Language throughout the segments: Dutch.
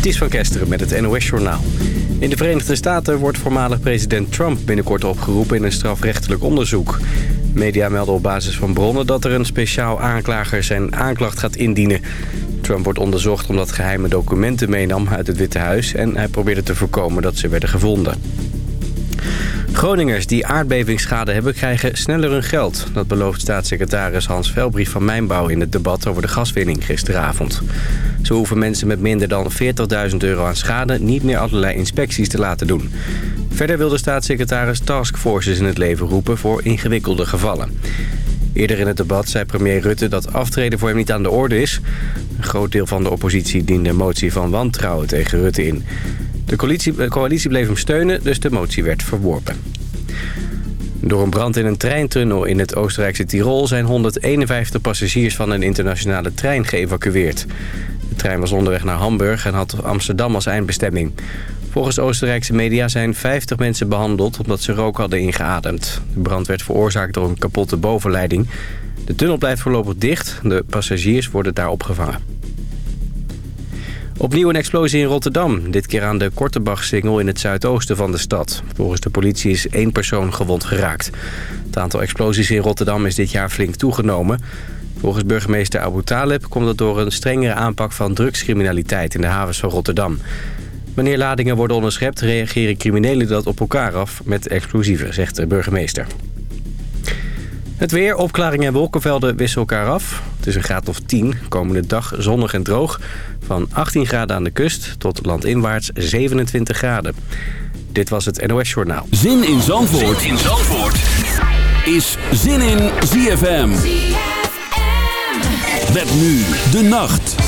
Ties van Kesteren met het NOS-journaal. In de Verenigde Staten wordt voormalig president Trump binnenkort opgeroepen in een strafrechtelijk onderzoek. Media melden op basis van bronnen dat er een speciaal aanklager zijn aanklacht gaat indienen. Trump wordt onderzocht omdat geheime documenten meenam uit het Witte Huis... en hij probeerde te voorkomen dat ze werden gevonden. Groningers die aardbevingsschade hebben krijgen sneller hun geld. Dat belooft staatssecretaris Hans Velbrief van Mijnbouw in het debat over de gaswinning gisteravond. Zo hoeven mensen met minder dan 40.000 euro aan schade niet meer allerlei inspecties te laten doen. Verder wil de staatssecretaris taskforces in het leven roepen voor ingewikkelde gevallen. Eerder in het debat zei premier Rutte dat aftreden voor hem niet aan de orde is. Een groot deel van de oppositie diende een motie van wantrouwen tegen Rutte in. De coalitie, coalitie bleef hem steunen, dus de motie werd verworpen. Door een brand in een treintunnel in het Oostenrijkse Tirol... zijn 151 passagiers van een internationale trein geëvacueerd. De trein was onderweg naar Hamburg en had Amsterdam als eindbestemming. Volgens Oostenrijkse media zijn 50 mensen behandeld omdat ze rook hadden ingeademd. De brand werd veroorzaakt door een kapotte bovenleiding. De tunnel blijft voorlopig dicht. De passagiers worden daar opgevangen. Opnieuw een explosie in Rotterdam. Dit keer aan de Kortebachsingel in het zuidoosten van de stad. Volgens de politie is één persoon gewond geraakt. Het aantal explosies in Rotterdam is dit jaar flink toegenomen. Volgens burgemeester Abu Taleb komt dat door een strengere aanpak van drugscriminaliteit in de havens van Rotterdam. Wanneer ladingen worden onderschept reageren criminelen dat op elkaar af met explosieven, zegt de burgemeester. Het weer, opklaringen en wolkenvelden wisselen elkaar af. Het is een graad of 10. Komende dag zonnig en droog. Van 18 graden aan de kust tot landinwaarts 27 graden. Dit was het NOS Journaal. Zin in Zandvoort, zin in Zandvoort. is Zin in ZFM. ZFM. Met nu de nacht.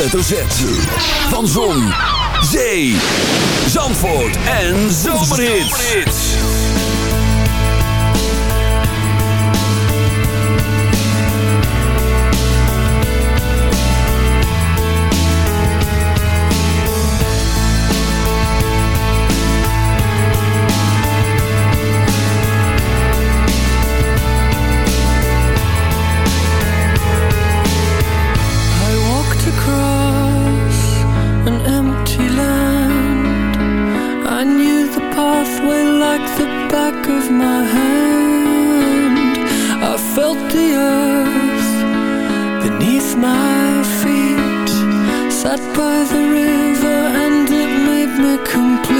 hoofdletter Z. Van Zon, felt the earth. Beneath my feet Sat by the river and it made me complete.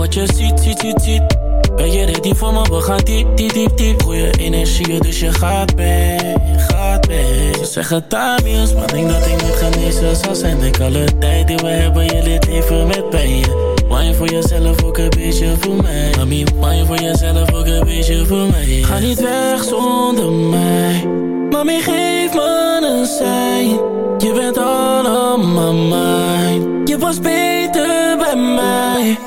Wat je ziet, ziet, ziet, ziet. Ben je ready voor me? We gaan diep, diep, diep, diep. Goeie energie, dus je gaat mee, gaat mee. Ze zeggen Tamiels, maar denk dat ik niet genezen zal zijn. Denk alle tijd die we hebben, je lid even met pijn. Wine voor jezelf, ook een beetje voor mij. Mami, wine voor jezelf, ook een beetje voor mij. Ga niet weg zonder mij. Mami, geef me een sein. Je bent allemaal mijn. Je was beter bij mij.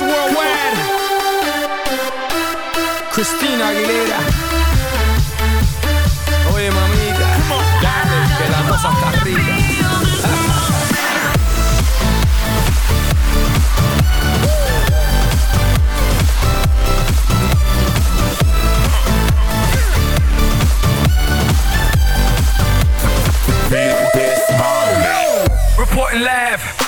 Miss Worldwide, Christina Aguilera. Oye, mamita, dale, que la cosa está rica. Reporting live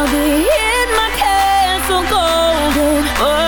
I'll be in my castle golden. But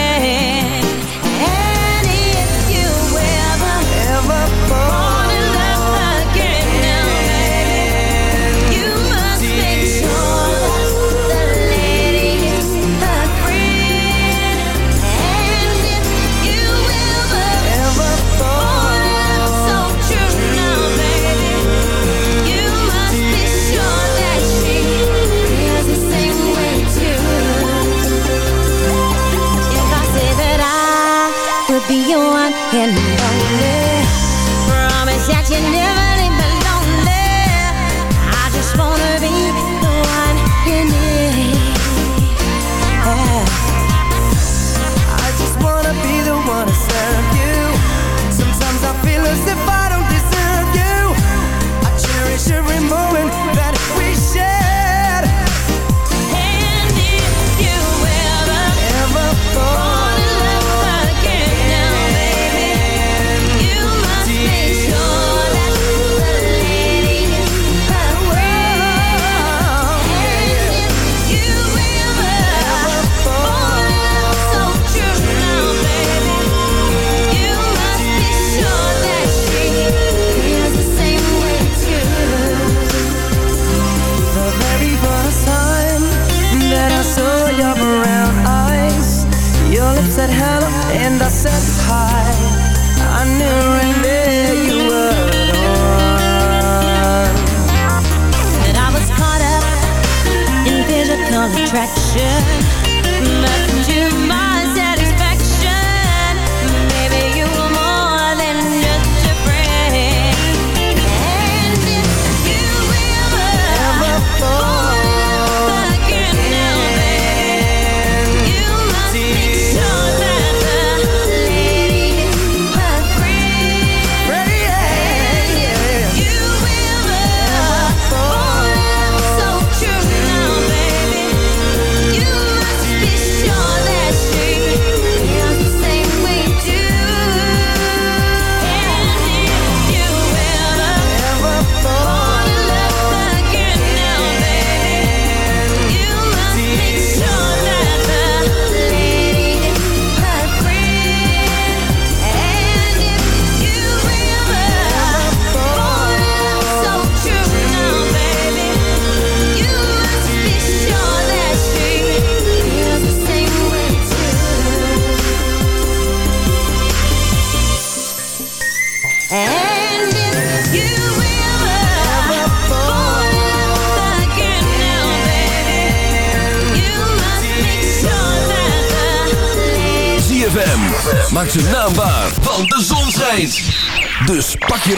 and said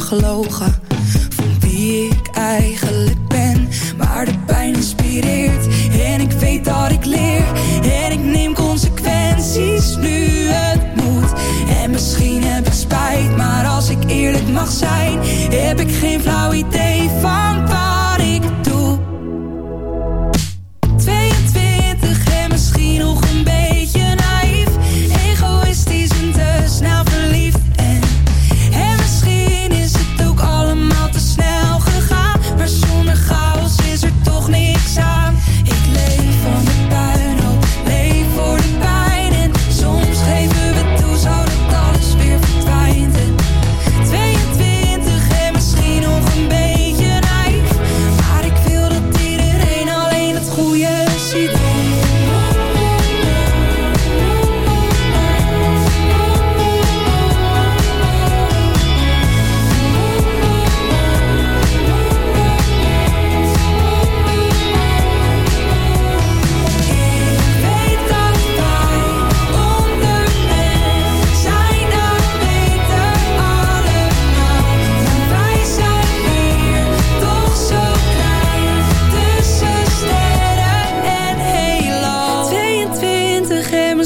gelogen.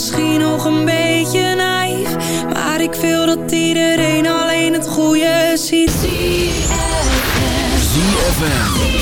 misschien nog een beetje naïef Maar ik wil dat iedereen alleen het goede ziet. ZFM